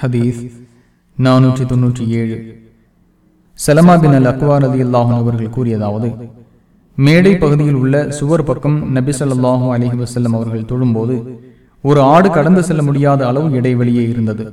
ஹதீஸ் நானூற்றி தொன்னூற்றி ஏழு. சலமாபின் அல் அக்வார் அலி அல்லாஹன் அவர்கள் கூறியதாவது மேடை பகுதியில் உள்ள சுவர் பக்கம் நபி ஸல்லல்லாஹு அலைஹி வஸல்லம் அவர்கள் தொழும்போது ஒரு ஆடு கடந்து செல்ல முடியாத அளவு இடைவெளியே இருந்தது.